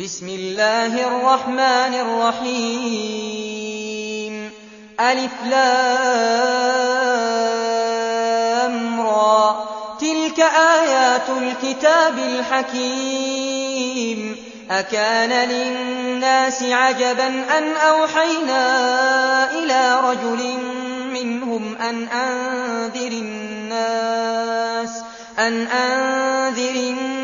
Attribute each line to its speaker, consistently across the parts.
Speaker 1: بسم الله الرحمن الرحيم. ألف لامرا تلك آيات الكتاب الحكيم. أكان للناس عجبا أن أوحينا إلى رجل منهم أن أنذر الناس أن أنذر الناس.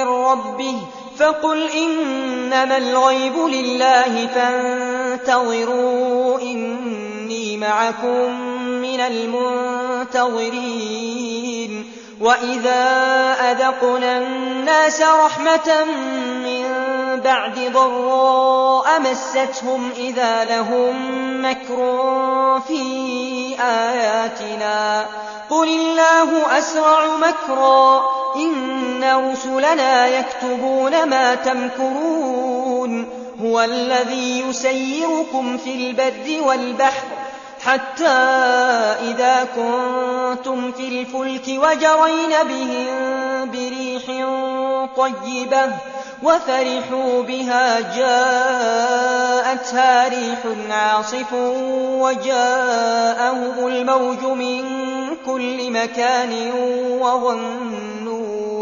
Speaker 1: من ربه فقل إنما الغيب لله فانتظروا إني معكم من المنتظرين وإذا أذقنا الناس رحمة من بعد ضراء مستهم إذا لهم مكر في آياتنا قل الله أسرع مكرا إن رسلنا يكتبون ما تمكرون هو الذي يسيركم في البر والبحر حتى إذا كنتم في الفلك وجرين بهم بريح طيبة وفرحوا بها جاءتها ريح عاصف وجاءهم الموج من كل مكان وظنوا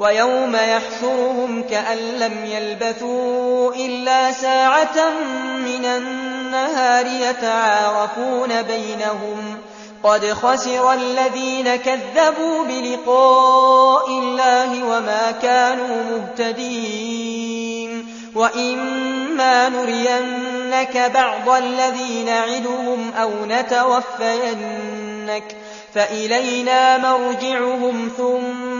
Speaker 1: ويوم يحشرهم كأن لم يلبثوا إلا ساعة من النهار يتعارفون بينهم قد خسر الذين كذبوا بلقاء الله وما كانوا مهتدين وإما نرينك بعض الذين عدهم أو نتوفينك فإلينا مرجعهم ثم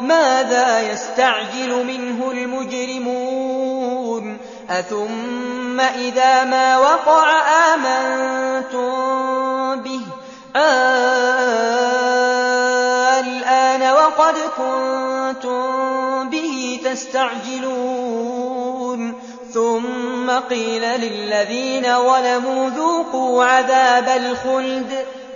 Speaker 1: ماذا يستعجل منه المجرمون؟ أثم إذا ما وقع آمنتم به؟ آه، الآن وقد كنتم به تستعجلون. ثم قيل للذين ولموا ذوقوا عذاب الخلد.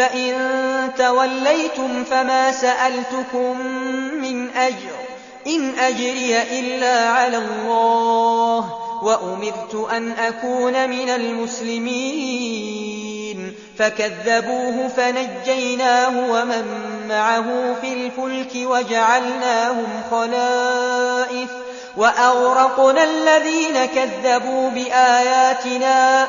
Speaker 1: فإن توليتم فما سألتكم من أجر إن أجري إلا على الله وأمرت أن أكون من المسلمين فكذبوه فنجيناه ومن معه في الفلك وجعلناهم خلائف وأغرقنا الذين كذبوا بآياتنا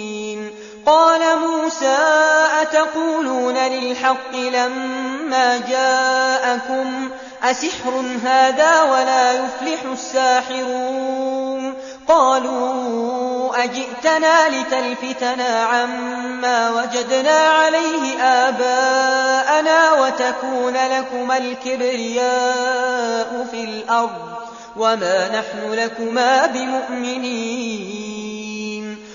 Speaker 1: قال موسى أتقولون للحق لما جاءكم أسحر هذا ولا يفلح الساحرون قالوا أجئتنا لتلفتنا عما وجدنا عليه آباءنا وتكون لكما الكبرياء في الأرض وما نحن لكما بمؤمنين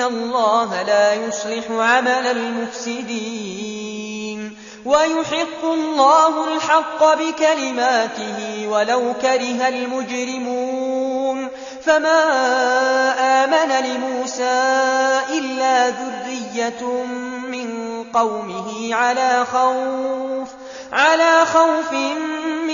Speaker 1: إن الله لا يصلح عمل المفسدين ويحق الله الحق بكلماته ولو كره المجرمون فما آمن لموسى إلا ذرية من قومه على خوف على خوف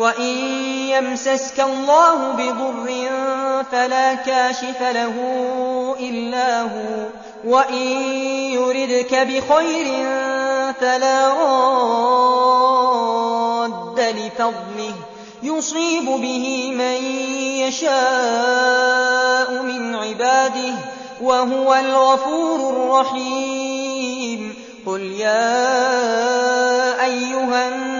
Speaker 1: وَإِن يَمْسَسْكَ اللَّهُ بِضُرٍّ فَلَا كَاشِفَ لَهُ إِلَّا هُوَ وَإِن يُرِدْكَ بِخَيْرٍ فَلَا رَادَّ لِفَضْلِهِ يُصِيبُ بِهِ مَن يَشَاءُ مِنْ عِبَادِهِ وَهُوَ الْغَفُورُ الرَّحِيمُ قُلْ يَا أَيُّهَا النَّاسُ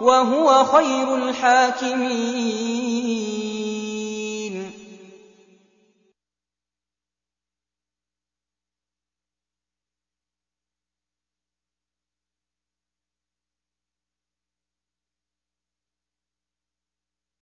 Speaker 1: وهو خير الحاكمين.